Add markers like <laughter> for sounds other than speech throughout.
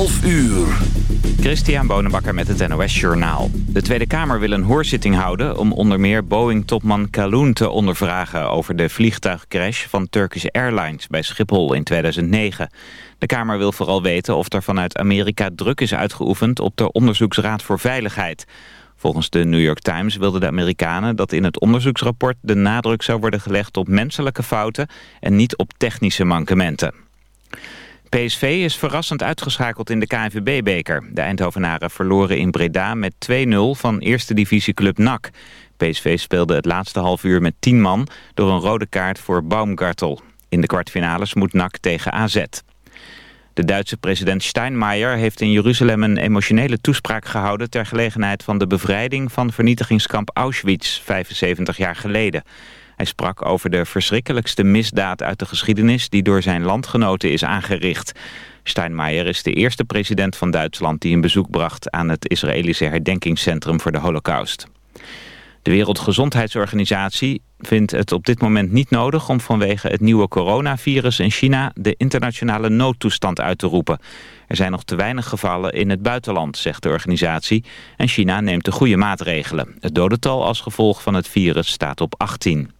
12 uur. Christian Bonenbakker met het NOS Journaal. De Tweede Kamer wil een hoorzitting houden om onder meer Boeing-topman Kaloen te ondervragen over de vliegtuigcrash van Turkish Airlines bij Schiphol in 2009. De Kamer wil vooral weten of er vanuit Amerika druk is uitgeoefend op de Onderzoeksraad voor Veiligheid. Volgens de New York Times wilden de Amerikanen dat in het onderzoeksrapport de nadruk zou worden gelegd op menselijke fouten en niet op technische mankementen. PSV is verrassend uitgeschakeld in de KNVB-beker. De Eindhovenaren verloren in Breda met 2-0 van eerste divisieclub NAC. PSV speelde het laatste half uur met 10 man door een rode kaart voor Baumgartel. In de kwartfinales moet NAC tegen AZ. De Duitse president Steinmeier heeft in Jeruzalem een emotionele toespraak gehouden... ter gelegenheid van de bevrijding van vernietigingskamp Auschwitz 75 jaar geleden. Hij sprak over de verschrikkelijkste misdaad uit de geschiedenis... die door zijn landgenoten is aangericht. Steinmeier is de eerste president van Duitsland... die een bezoek bracht aan het Israëlische herdenkingscentrum voor de holocaust. De Wereldgezondheidsorganisatie vindt het op dit moment niet nodig... om vanwege het nieuwe coronavirus in China de internationale noodtoestand uit te roepen. Er zijn nog te weinig gevallen in het buitenland, zegt de organisatie. En China neemt de goede maatregelen. Het dodental als gevolg van het virus staat op 18.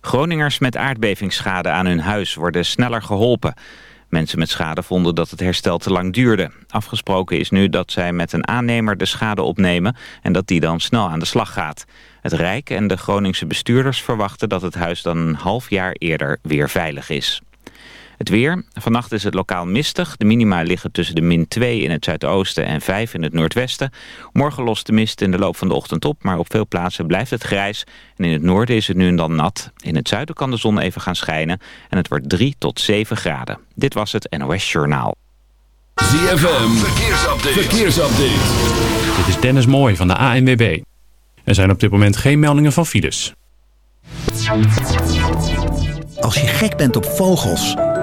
Groningers met aardbevingsschade aan hun huis worden sneller geholpen. Mensen met schade vonden dat het herstel te lang duurde. Afgesproken is nu dat zij met een aannemer de schade opnemen... en dat die dan snel aan de slag gaat. Het Rijk en de Groningse bestuurders verwachten dat het huis dan een half jaar eerder weer veilig is. Het weer. Vannacht is het lokaal mistig. De minima liggen tussen de min 2 in het zuidoosten en 5 in het noordwesten. Morgen lost de mist in de loop van de ochtend op, maar op veel plaatsen blijft het grijs. En in het noorden is het nu en dan nat. In het zuiden kan de zon even gaan schijnen en het wordt 3 tot 7 graden. Dit was het NOS Journaal. ZFM, verkeersupdate. verkeersupdate. Dit is Dennis Mooij van de ANWB. Er zijn op dit moment geen meldingen van files. Als je gek bent op vogels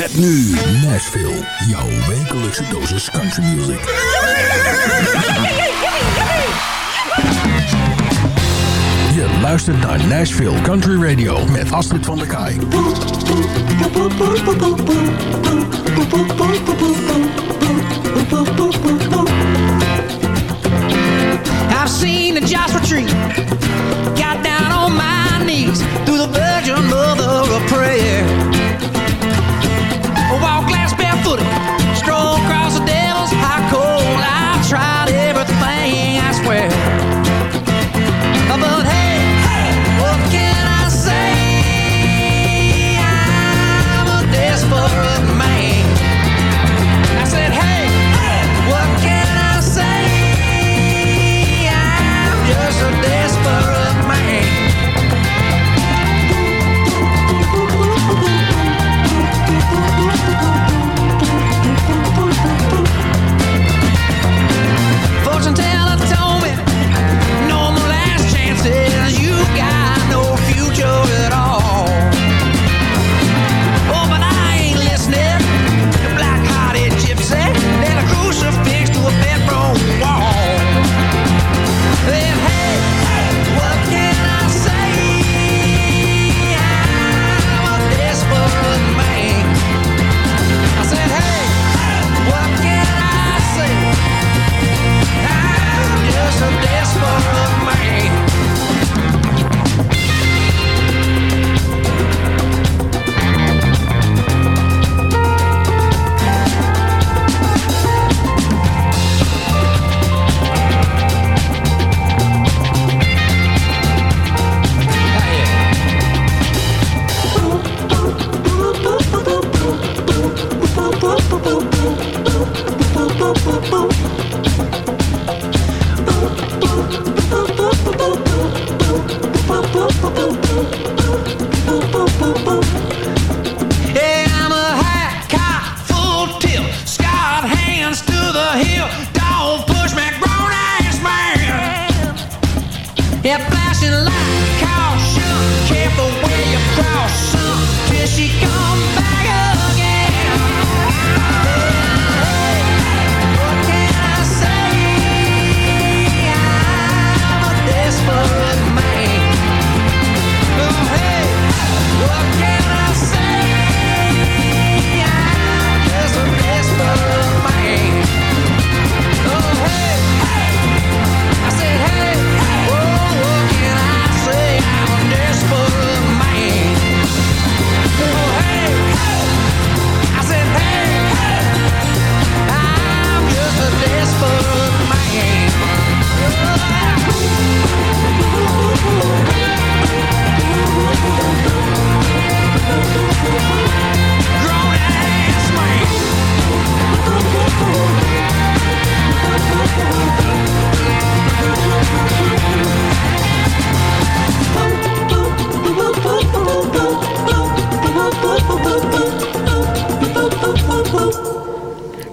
Met nu Nashville, jouw wekelijkse dosis country music. Je luistert naar Nashville Country Radio met Astrid van der Kaai. I've seen a Joshua tree Got down on my knees Through the virgin mother of prayer Segura!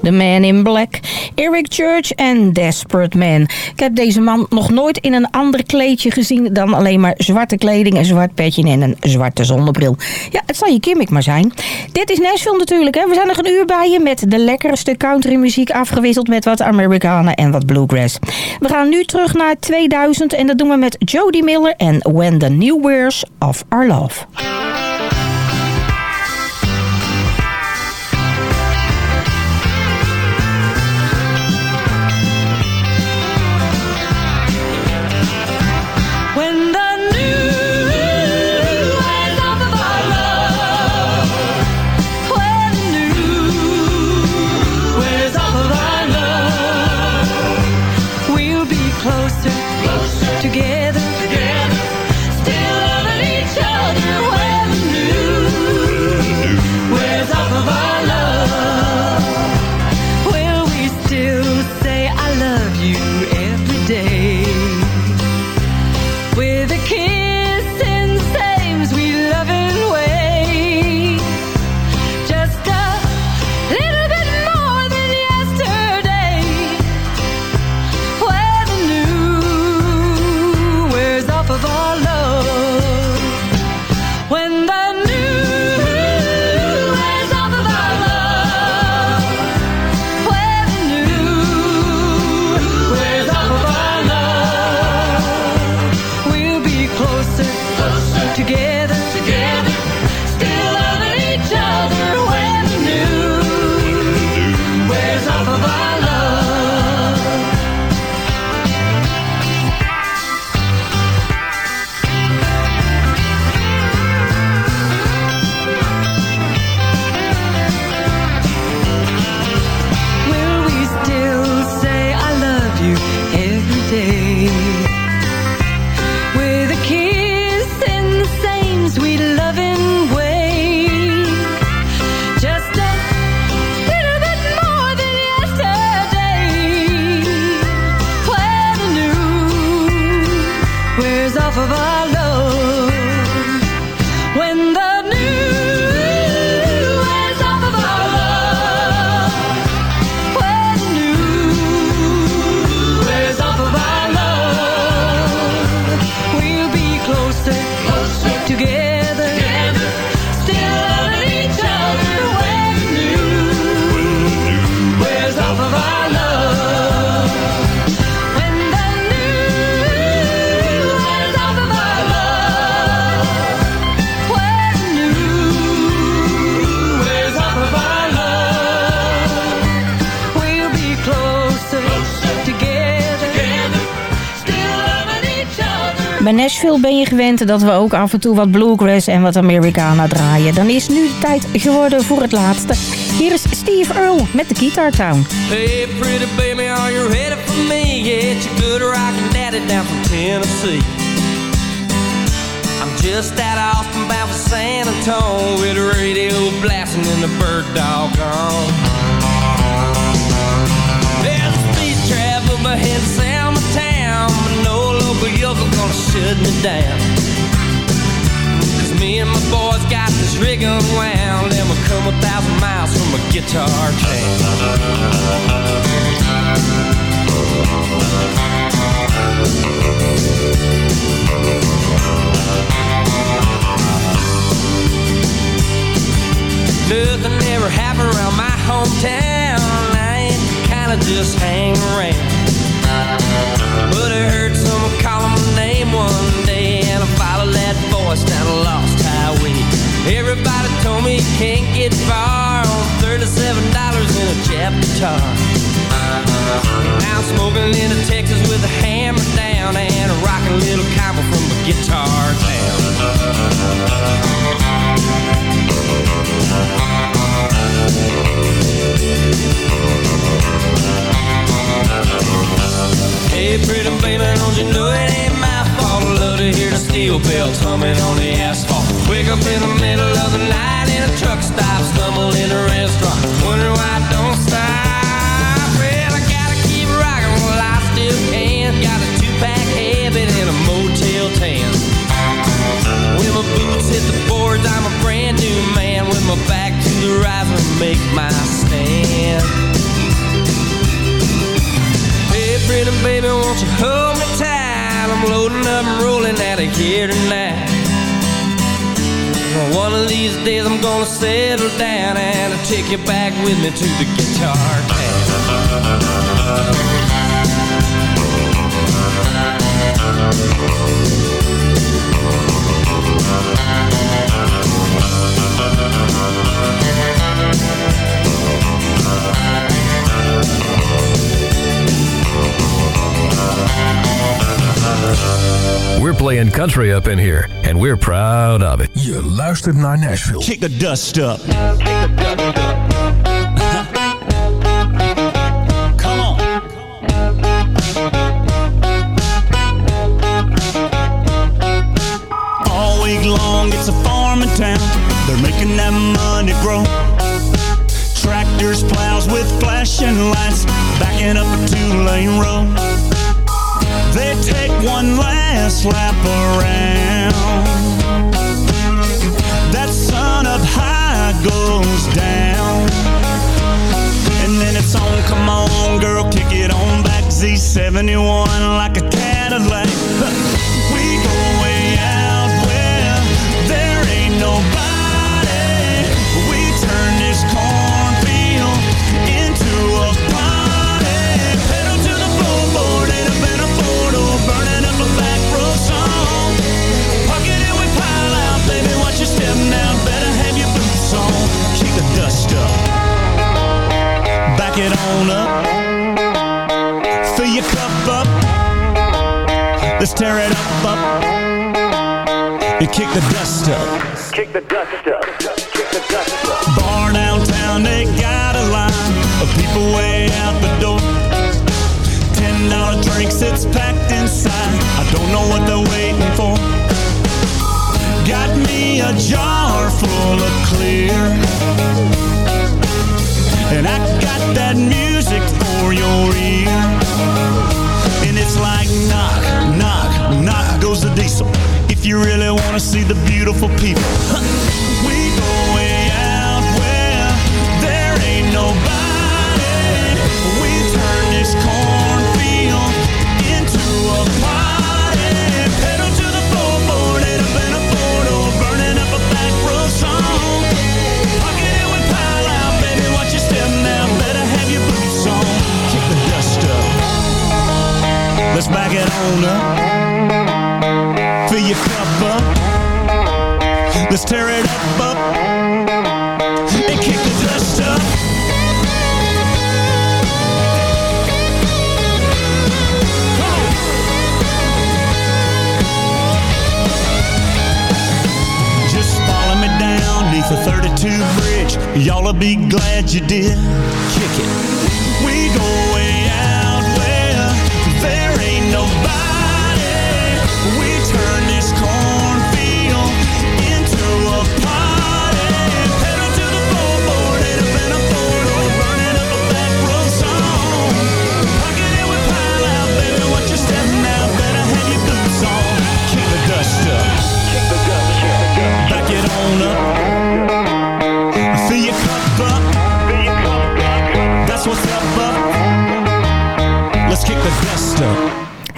The Man in Black, Eric Church en Desperate Man. Ik heb deze man nog nooit in een ander kleedje gezien dan alleen maar zwarte kleding, een zwart petje en een zwarte zonnebril. Ja, het zal je gimmick maar zijn. Dit is Nashville natuurlijk. Hè. We zijn nog een uur bij je met de lekkerste countrymuziek afgewisseld met wat Amerikanen en wat bluegrass. We gaan nu terug naar 2000 en dat doen we met Jody Miller en When the New Wears of Our Love. Nashville ben je gewend dat we ook af en toe wat bluegrass en wat Americana draaien. Dan is nu de tijd geworden voor het laatste. Hier is Steve Earle met de Guitar Town. Hey, pretty baby, are you ready for me? Yeah, it's your good rockin' daddy down from Tennessee. I'm just out of Austin, bound for San Antonio with the radio blasting and the bird dog on. There's a speed trap ahead of Selma Town, no local shut me down. Cause me and my boys got this rig unwound, and we'll come a thousand miles from a guitar train. Nothing ever happened around my hometown. I ain't kinda just hang around. But it hurts so dream one day and I followed that voice down a lost highway. Everybody told me you can't get far on $37 in a chap guitar. Now I'm smoking into Texas with a hammer down and a rocking little combo from a guitar down. Hey, pretty baby, don't you know it ain't fault? I love to hear the steel bells humming on the asphalt. Wake up in the middle of the night in a truck stop, stumble in a restaurant, wonder why I don't stop. Well, I gotta keep rocking while I still can. Got a two-pack habit and a Motel 10. When my boots hit the boards, I'm a brand new man. With my back to the riser, make my stand. Hey, pretty baby, won't you hold? I'm rolling out of here tonight. One of these days I'm gonna settle down and I'll take you back with me to the guitar town. We're playing country up in here, and we're proud of it. Je luistert naar Nashville. Kick the dust up. Come on. All week long, it's a farming town. They're making that money grow. Tractors, plows with flashing lights, backing up a two-lane road. They take one last lap around. That sun up high goes down. And then it's on, come on, girl, kick it on back. Z71 like a Cadillac. <laughs> We it on up. Fill your cup up. Let's tear it up, up. And kick the dust up. Kick the dust up. Kick the dust up. Bar downtown, they got a line of people way out the door. Ten dollar drinks, it's packed inside. I don't know what they're waiting for. Got me a jar full of clear. And I got that music for your ear. And it's like knock, knock, knock goes the diesel. If you really wanna see the beautiful people, we go way out where there ain't nobody. Let's back it on up. Fill your cup up. Let's tear it up, up. And kick the dust up. Down the 32 bridge. Y'all'll be glad you did. Kick it. We go Up. That's what's up. Let's kick the dust up.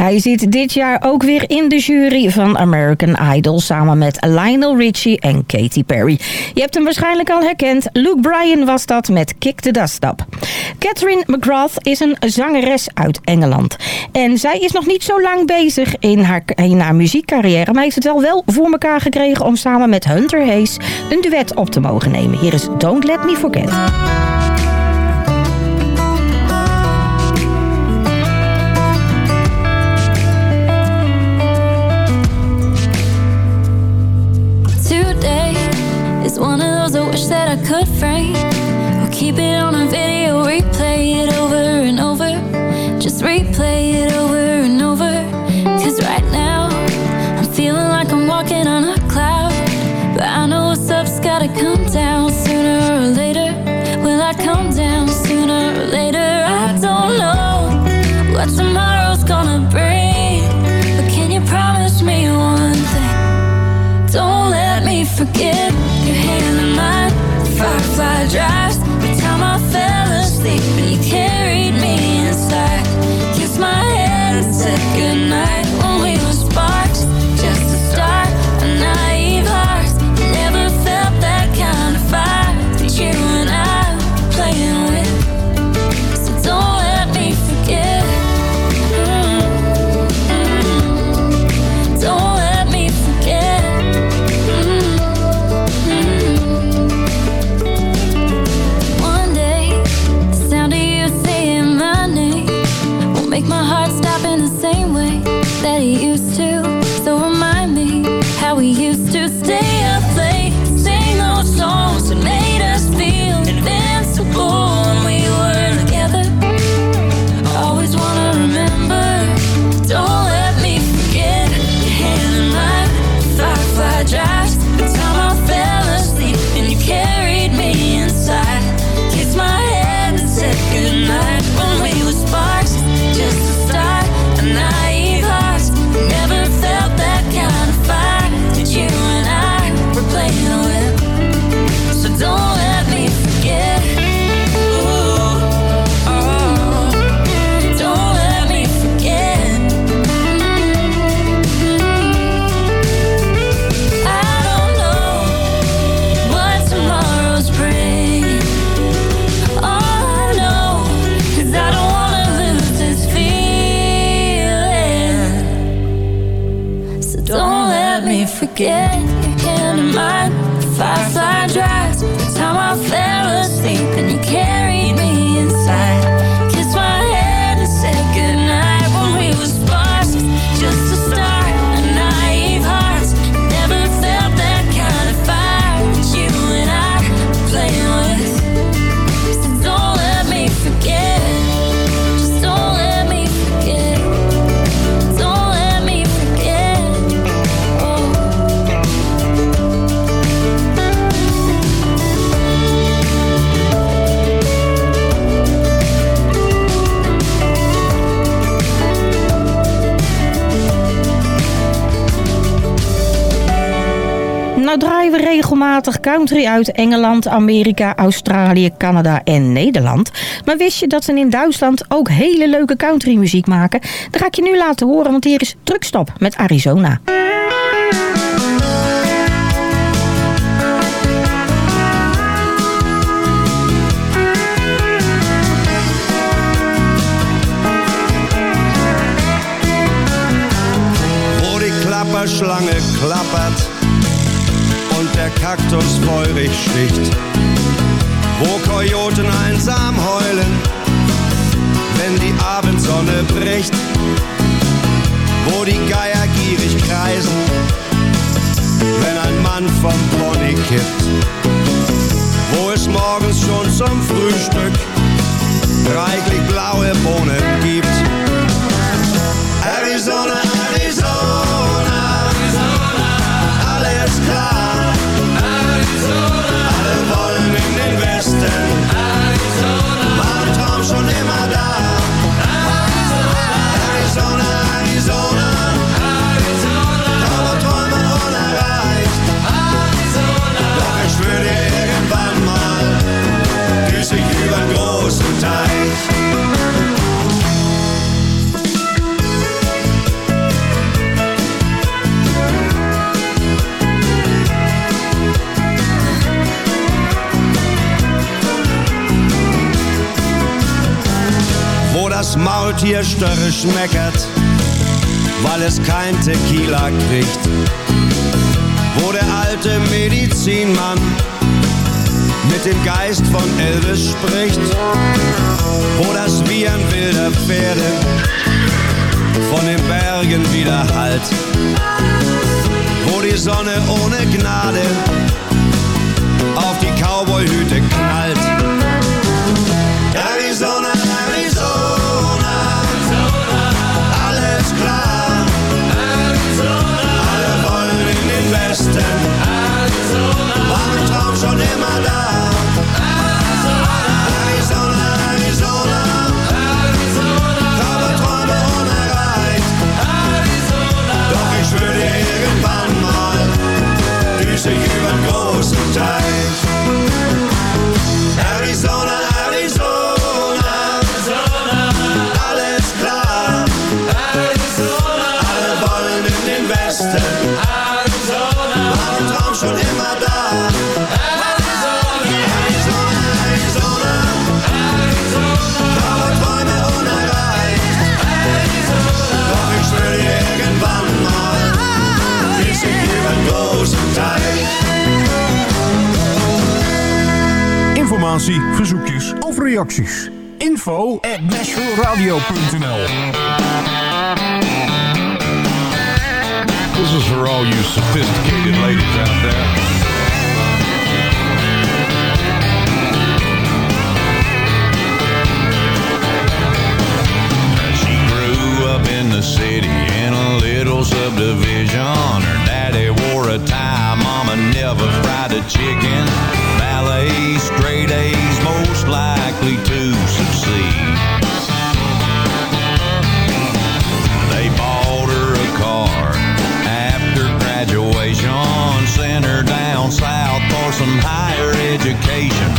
Hij zit dit jaar ook weer in de jury van American Idol... samen met Lionel Richie en Katy Perry. Je hebt hem waarschijnlijk al herkend. Luke Bryan was dat met Kick the Dust Up. Catherine McGrath is een zangeres uit Engeland. En zij is nog niet zo lang bezig in haar, in haar muziekcarrière... maar heeft het wel wel voor elkaar gekregen om samen met Hunter Hayes... een duet op te mogen nemen. Hier is Don't Let Me Forget. wish that I could frame. break Or keep it on a video Replay it over and over. Just replay it over and over. Cause right now I'm feeling like I'm walking on a cloud. But I know what's up's gotta come down Sooner or later. Will I come down sooner or later? I don't know What tomorrow's gonna bring. But can you promise me one thing? Don't let me forget apologize country uit Engeland, Amerika, Australië, Canada en Nederland. Maar wist je dat ze in Duitsland ook hele leuke countrymuziek maken? Dat ga ik je nu laten horen, want hier is Truckstop met Arizona. Schlange klappert Kaktus feurig sticht, wo Kojoten einsam heulen, wenn die Abendsonne bricht, wo die Geier gierig kreisen, wenn ein Mann vom Pony kippt, wo es morgens schon zum Frühstück reichlich blaue Bohnen gibt. Arizona, zo'n emmer das Maultier störrisch meckert, weil es kein Tequila kriegt. Wo der alte Medizinmann mit dem Geist von Elvis spricht, wo das Wiehern wilder Pferde von den Bergen wieder hallt, wo die Sonne ohne Gnade Informatie, verzoekjes of reacties. Info at nashvilleradio.nl This is for all you sophisticated ladies out there. She grew up in the city in a little subdivision. Her daddy wore a tie, mama never fried a chicken. Straight A's, most likely to succeed. They bought her a car after graduation, sent her down south for some higher education,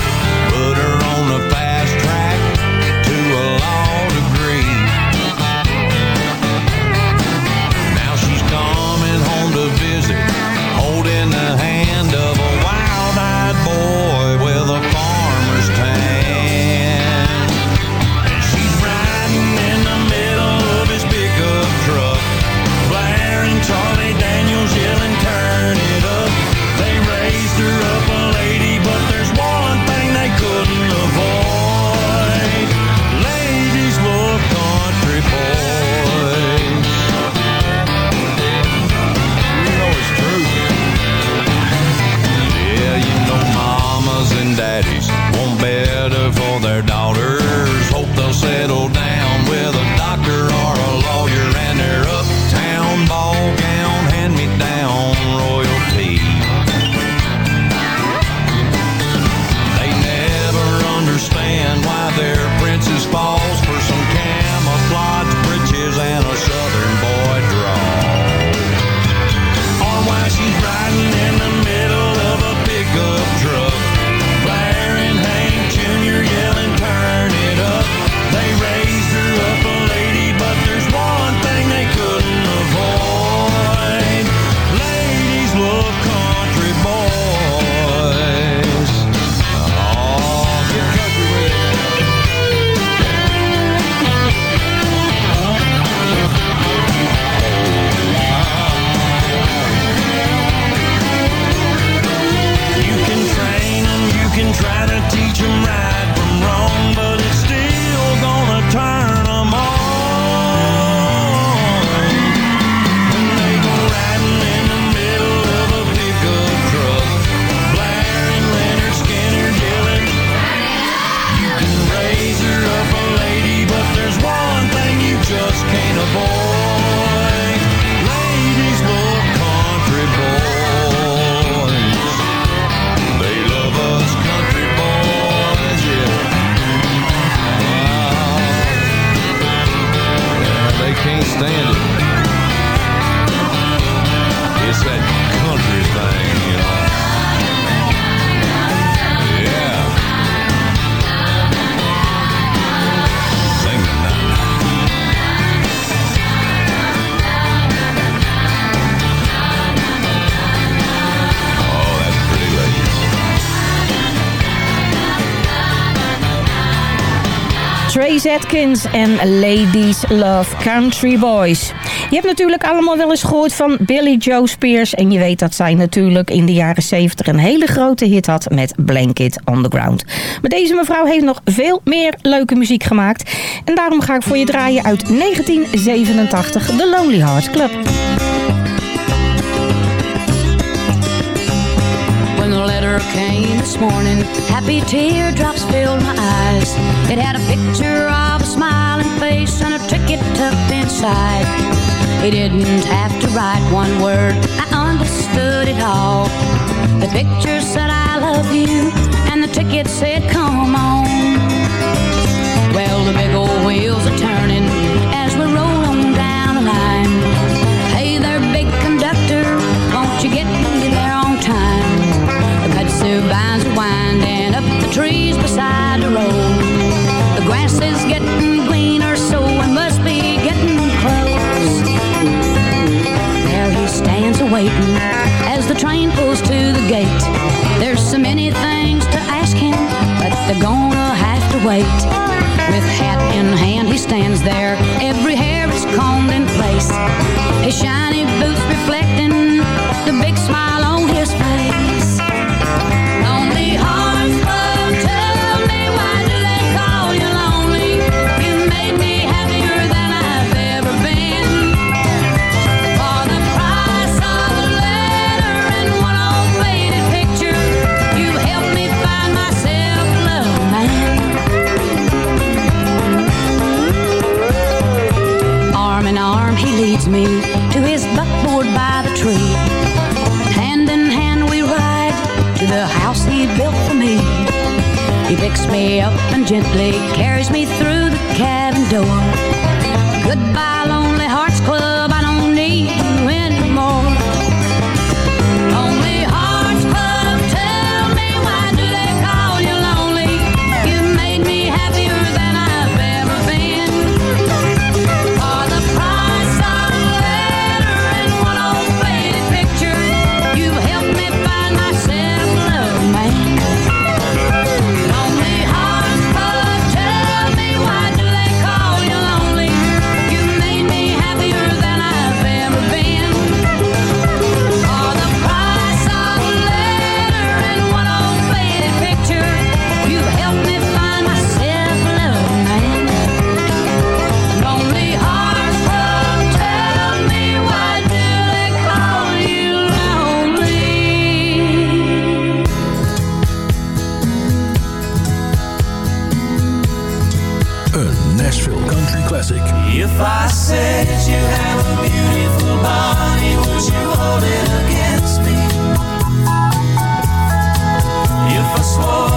Trace en Ladies Love Country Boys. Je hebt natuurlijk allemaal wel eens gehoord van Billy Joe Spears. En je weet dat zij natuurlijk in de jaren 70 een hele grote hit had met Blanket on the Ground. Maar deze mevrouw heeft nog veel meer leuke muziek gemaakt. En daarom ga ik voor je draaien uit 1987, The Lonely Hearts Club. Came this morning, happy teardrops filled my eyes. It had a picture of a smiling face and a ticket tucked inside. He didn't have to write one word, I understood it all. The picture said I love you, and the ticket said come on. Well, the big old wheels are turning massive vines are winding up the trees beside the road. The grass is getting greener, so it must be getting close. There he stands awaiting as the train pulls to the gate. There's so many things to ask him, but they're gonna have to wait. With hat in hand, he stands there, every hair is combed in place. His shiny boots reflecting the big smile on picks me up and gently carries me through the cabin door. Goodbye, lonely. Nashville Country Classic. If I said you have a beautiful body, would you hold it against me? If I swore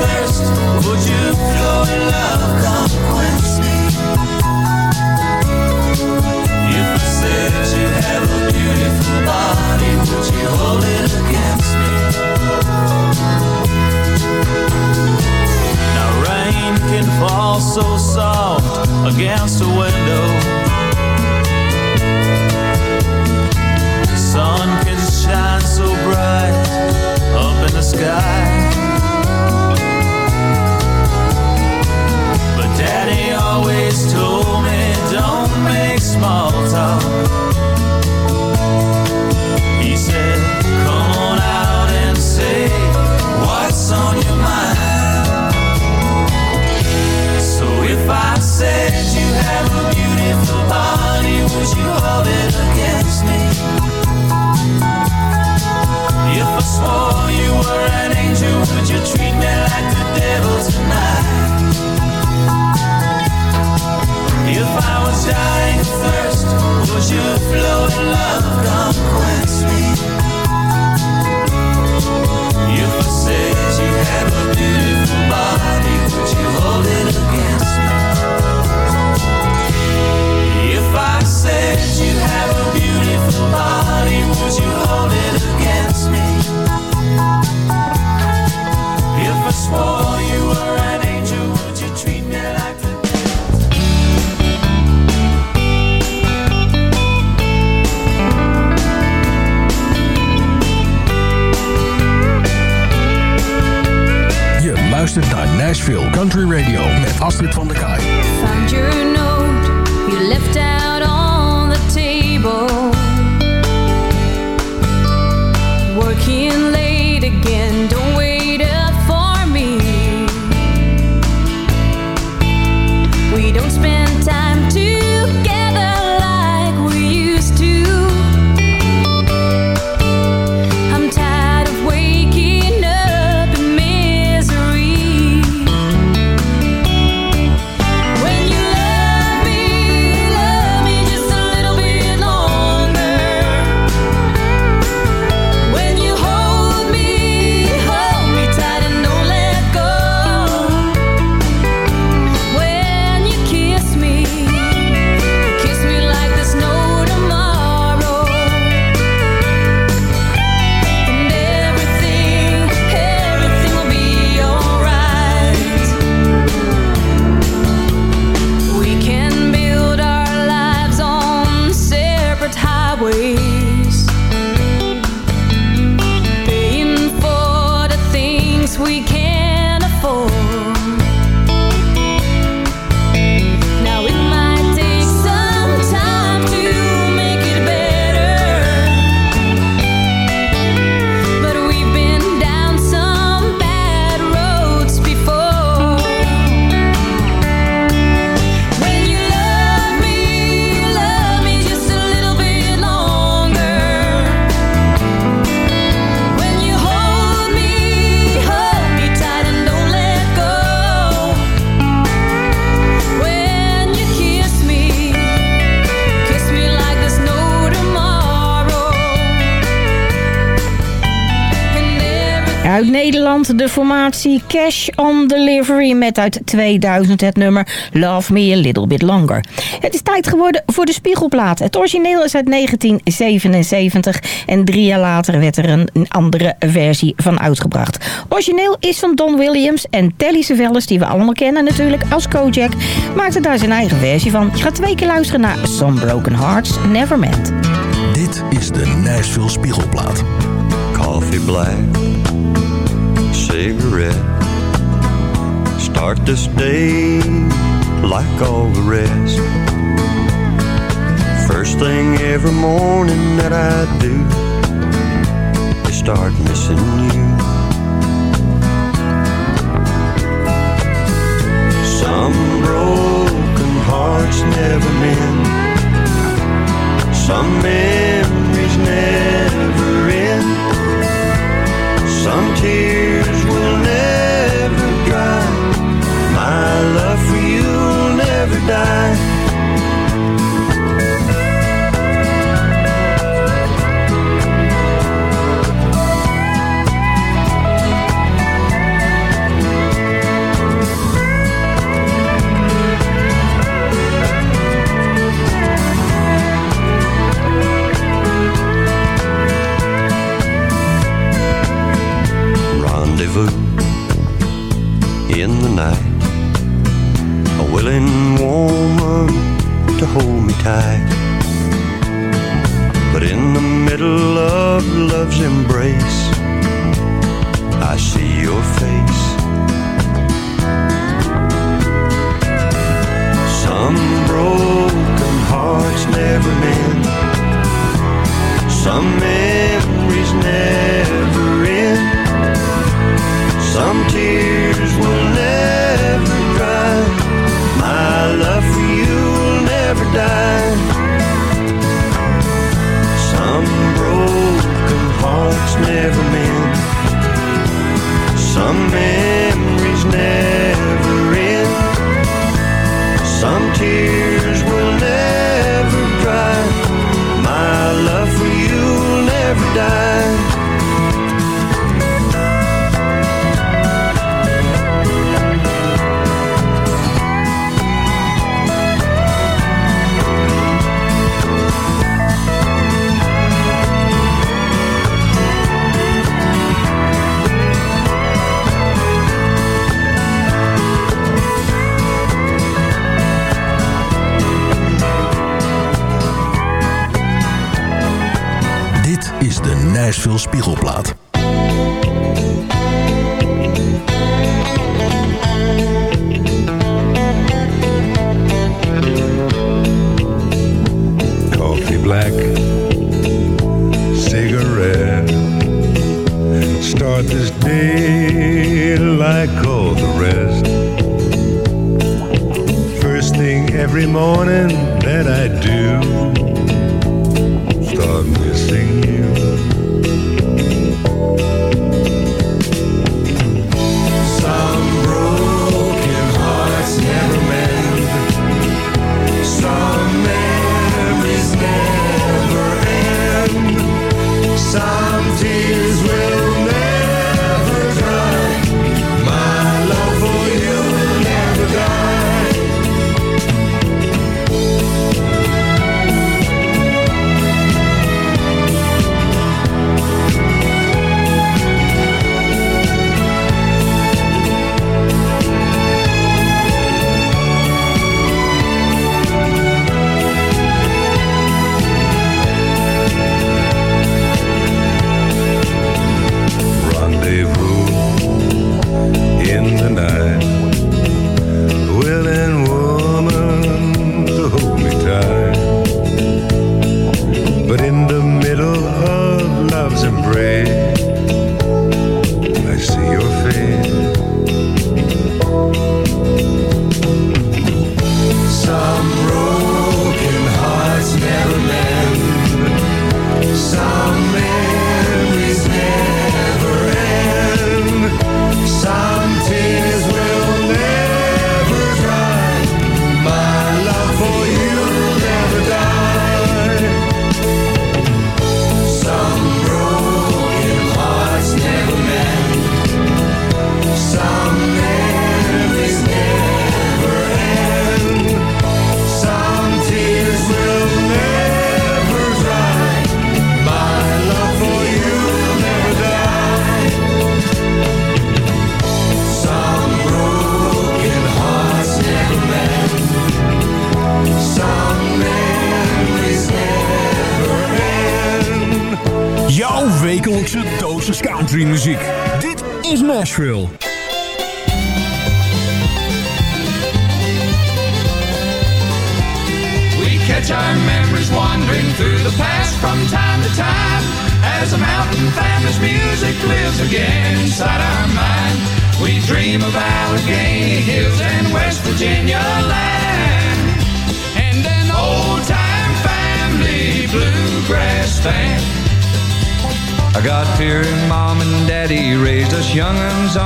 thirst Would you flow in love, conquest me? If I said you have a beautiful body Would you hold it against me? Now rain can fall so soft against a window. Nederland de formatie Cash on Delivery met uit 2000 het nummer Love Me a Little Bit Longer. Het is tijd geworden voor de Spiegelplaat. Het origineel is uit 1977 en drie jaar later werd er een, andere versie van uitgebracht. Origineel is van Don Williams en Telly Savalas, die we allemaal kennen natuurlijk als Kojak, maakte daar zijn eigen versie van. Je gaat twee keer luisteren naar Some Broken Hearts Never Meant. Dit is de Nashville Spiegelplaat. coffee black, cigarette. Start this day like all the rest. First thing every morning that I do is start missing you. Some broken hearts never mend. Some memories never end. Some tears will never dry. My love for you will never die. Willing woman to hold me tight. But in the middle of love's embrace, I see your face. Some broken hearts never mend. Some memories never die. Some broken hearts never mend. Some memories never end. Some tears Nashville Spiegelplaat.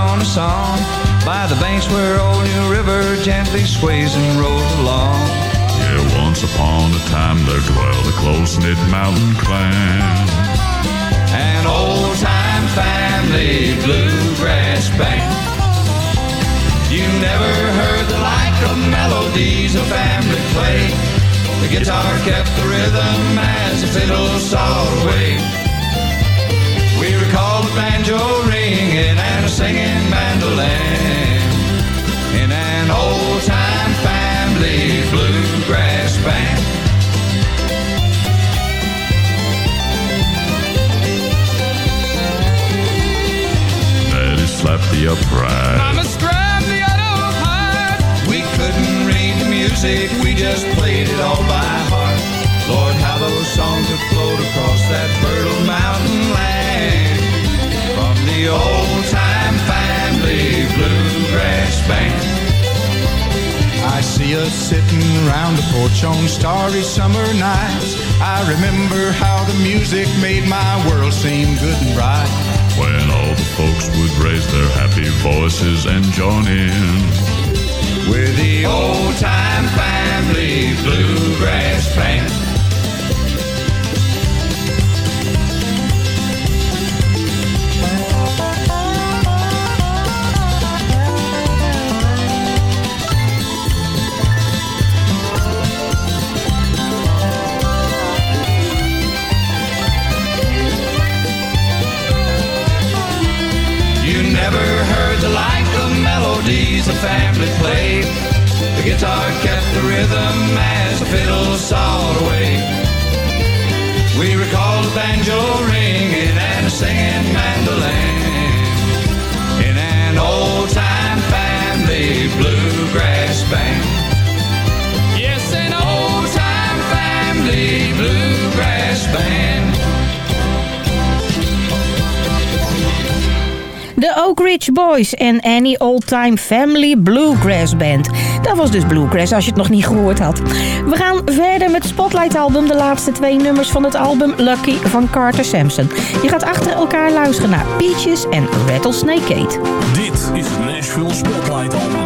On a song by the banks where old New River gently sways and rolls along. Yeah, once upon a time there dwelled a close-knit mountain clan. An old time family bluegrass band. You never heard the like of melodies a family play. The guitar kept the rhythm as the fiddle sawed away. We recall the banjo and a singing mandolin in an old time family bluegrass band. Daddy slapped the upright. Mama scrubbed the auto hard. We couldn't read the music, we just played it all by heart. Lord, how those songs have flowed across that fertile mountain land. From the old time family bluegrass band. I see us sitting round the porch on starry summer nights. I remember how the music made my world seem good and right. When all the folks would raise their happy voices and join in. We're the old time family bluegrass band. A family played. The guitar kept the rhythm as the fiddle sawed away. Oak Ridge Boys en Any Old Time Family Bluegrass Band. Dat was dus Bluegrass, als je het nog niet gehoord had. We gaan verder met Spotlight album. De laatste twee nummers van het album Lucky van Carter Sampson. Je gaat achter elkaar luisteren naar Peaches en Rattlesnake Kate. Dit is Nashville Spotlight album.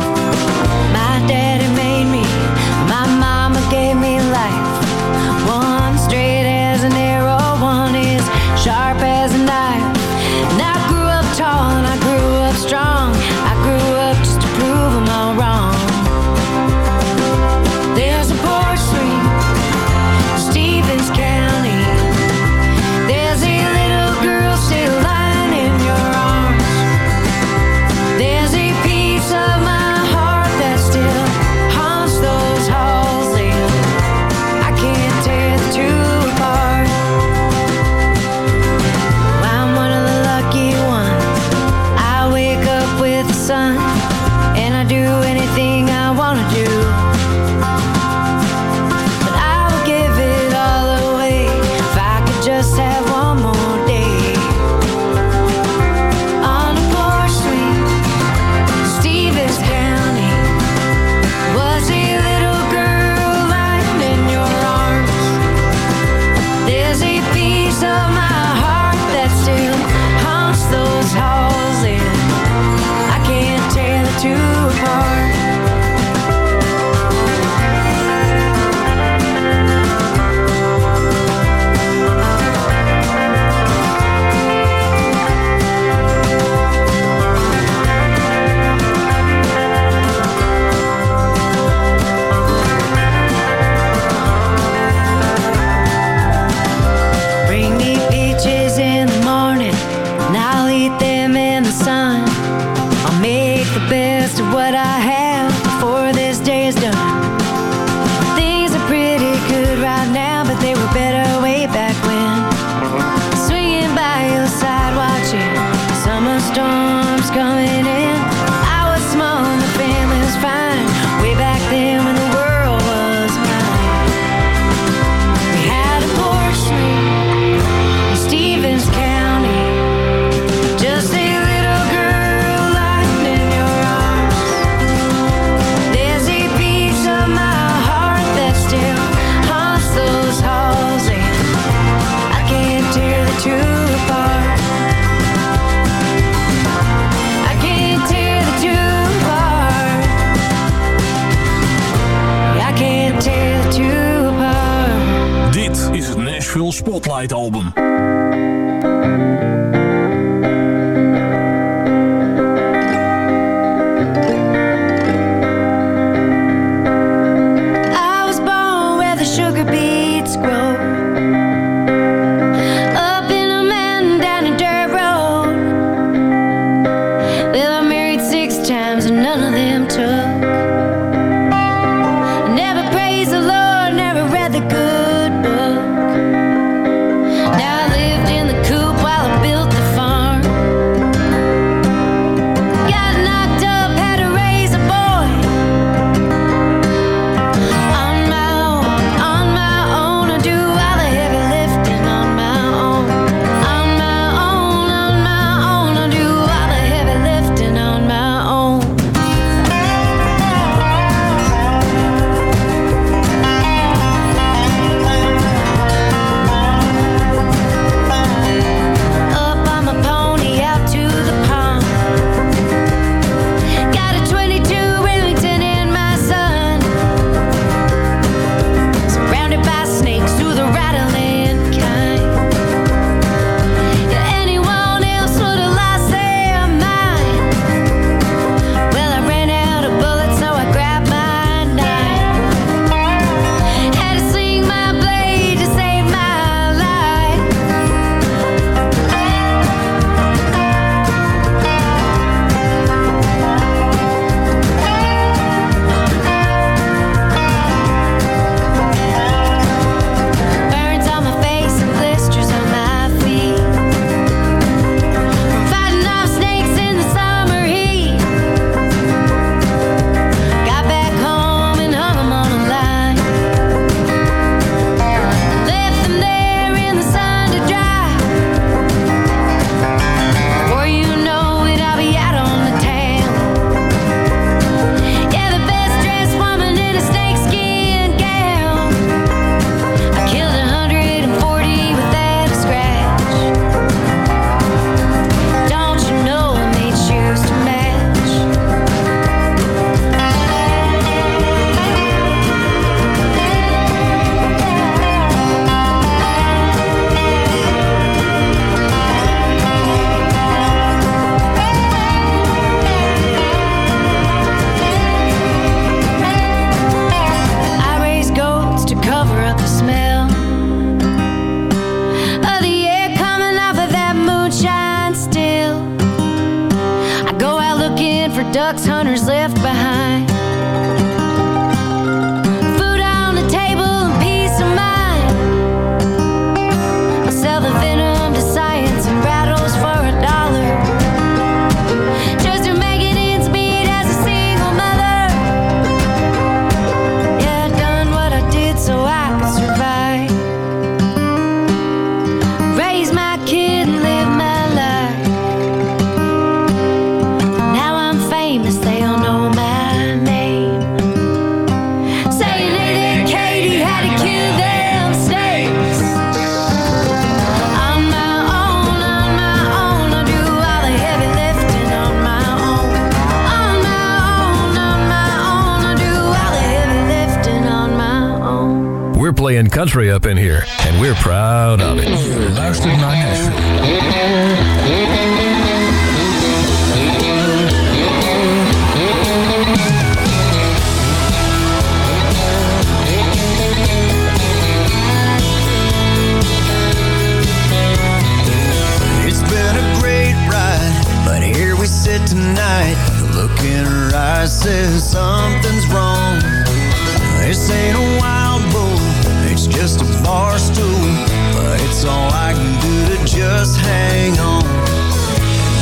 it's all I can do to just hang on.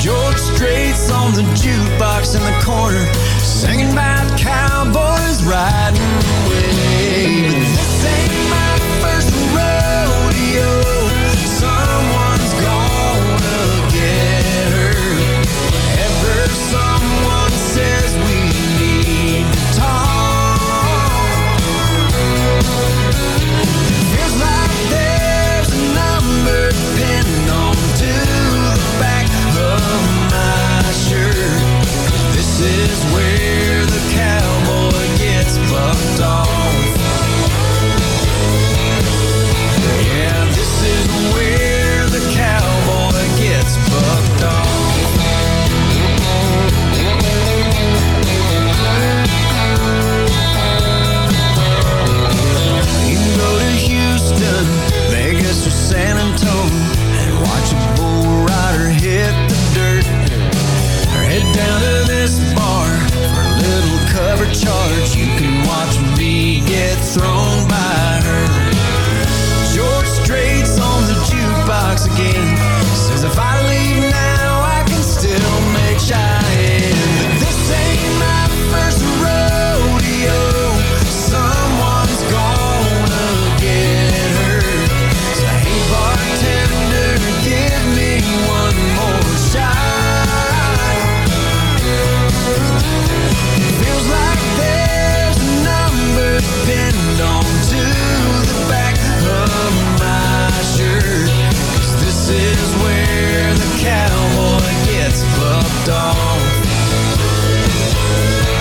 George Strait's on the jukebox in the corner Singing about cowboys riding. away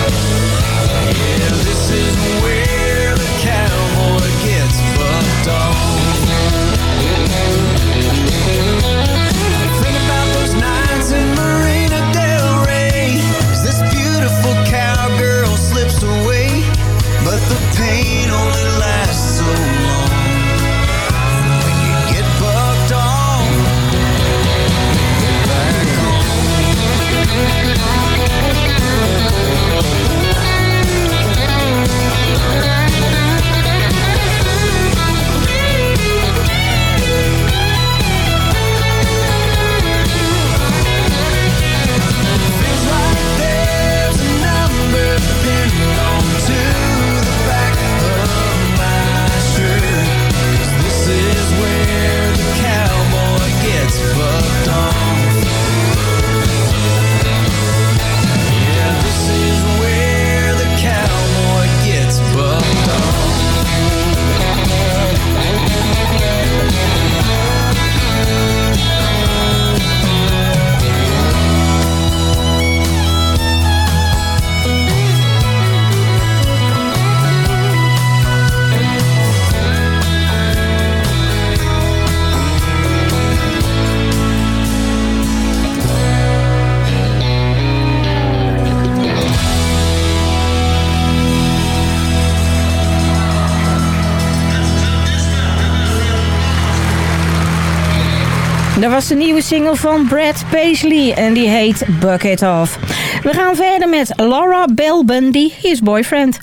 Yeah, this is where was de nieuwe single van Brad Paisley en die heet Bucket Off. We gaan verder met Laura Bell Bundy, his boyfriend.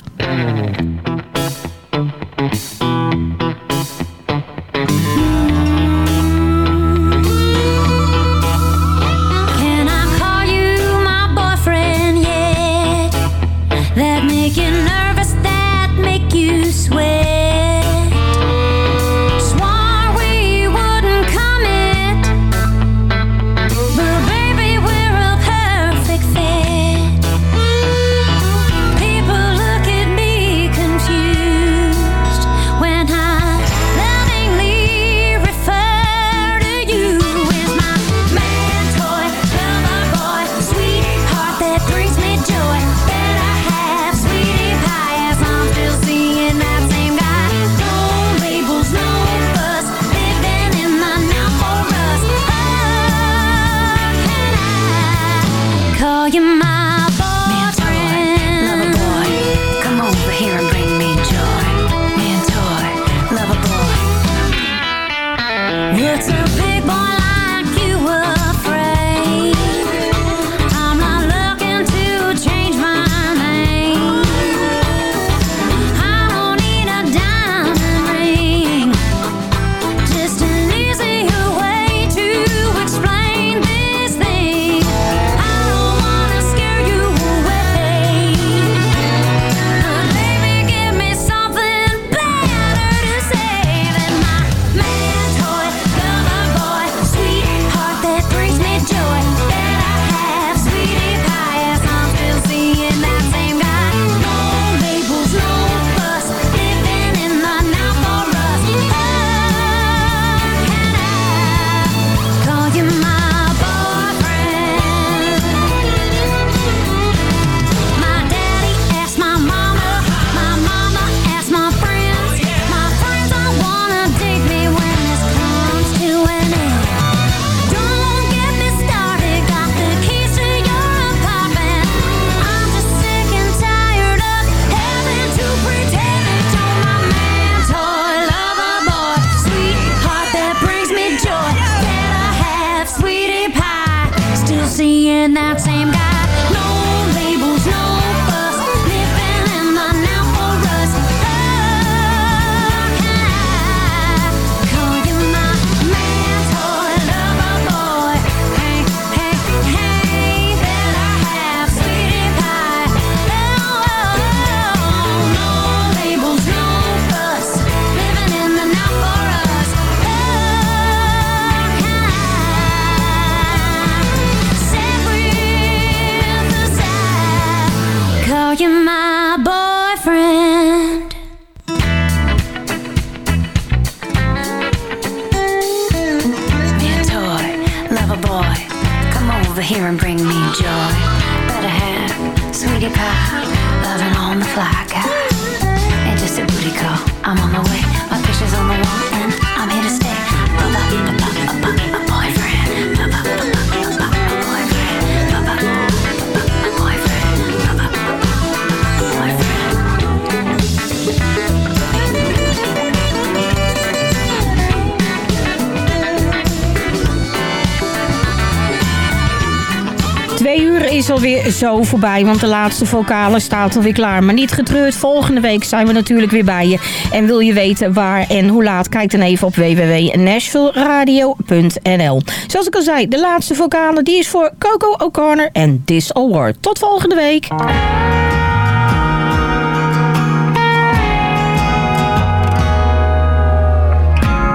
weer zo voorbij, want de laatste vocale staat alweer klaar. Maar niet getreurd, volgende week zijn we natuurlijk weer bij je. En wil je weten waar en hoe laat, kijk dan even op www.nashvilleradio.nl. Zoals ik al zei, de laatste vocale die is voor Coco O'Connor en This Award. Tot volgende week!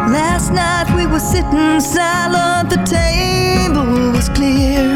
Last night we were sitting silent, the table was clear